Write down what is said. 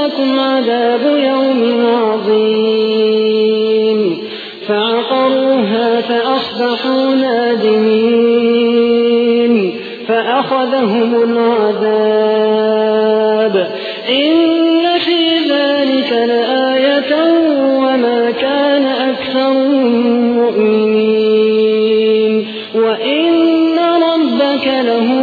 فيأخذكم عذاب يوم عظيم. فعقروها فأصبحوا نادمين. فأخذهم العذاب. إن في ذلك لآية وما كان أكثرهم مؤمنين. وإن ربك الرحيم